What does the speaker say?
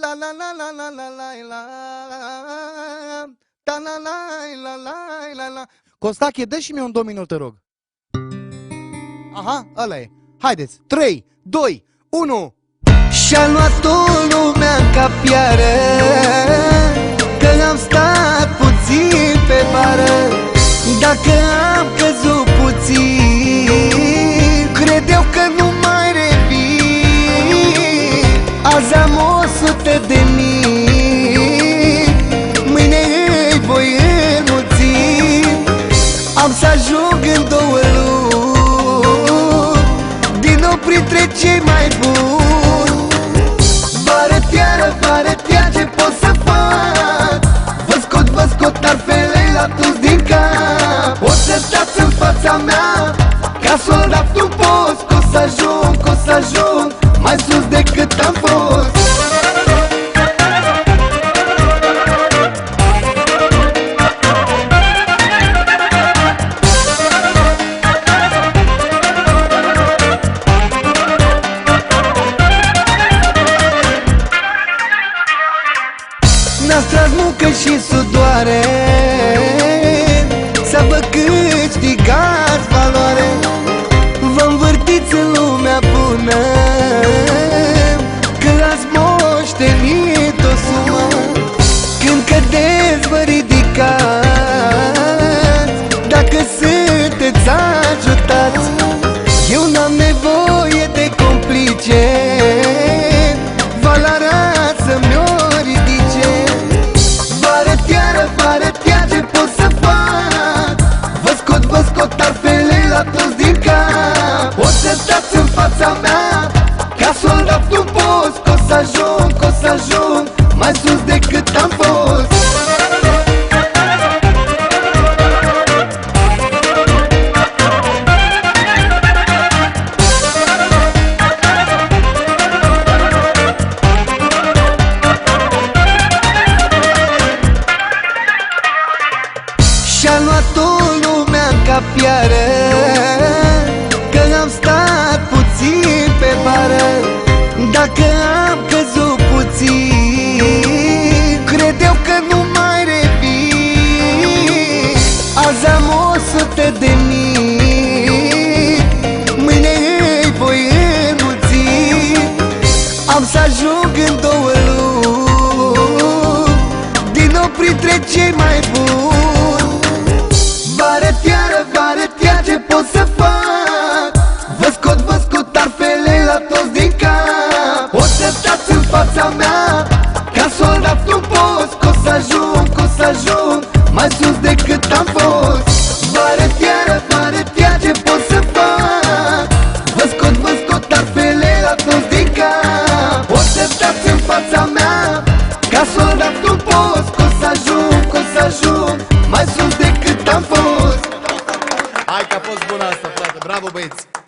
La la la la la la la la. Ta la la la la la la. Costache, dă și mie un domino, te rog. Aha, ăla e. Haideți, 3, 2, 1 Și-a luat-o lumea în capiară Că am stat puțin pe bară. Dacă o sută de mii Mâine îi voi înmulți. Am să ajung în două luni. Din nou printre cei mai buni. Bară tiară, bară tiară, ce pot să fac? Vă scot, vă scot arfele la toți din cap. O să stați în fața mea Ca soldat un post Că o să ajung, că o să ajung Mai sus decât muncă și sudoare. Să vă câștigați stați în fața mea Ca soldat un post Că o să ajung, că o să ajung Mai sus decât am fost. Și-a luat-o lumea în capiară Azi am o sută de mii. Mâine îi voi înmulți. Am să ajung în două luni. Din nou printre cei mai buni. Vară tiară, vară tiară, ce pot să fac? Vă scot, vă scot arfele la toți din cap. O să stați în fața mea. Ca soldat un post Că o să ajung, că o să ajung Mai sus decât am fost Vară tiară, vară tiară, ce pot să fac? Vă scot, vă scot arfele la toți din cap O să stați în fața mea Ca soldat un post Că o să ajung, că o să ajung Mai sus decât am fost Hai că a fost bună asta, frate. Bravo, băieți!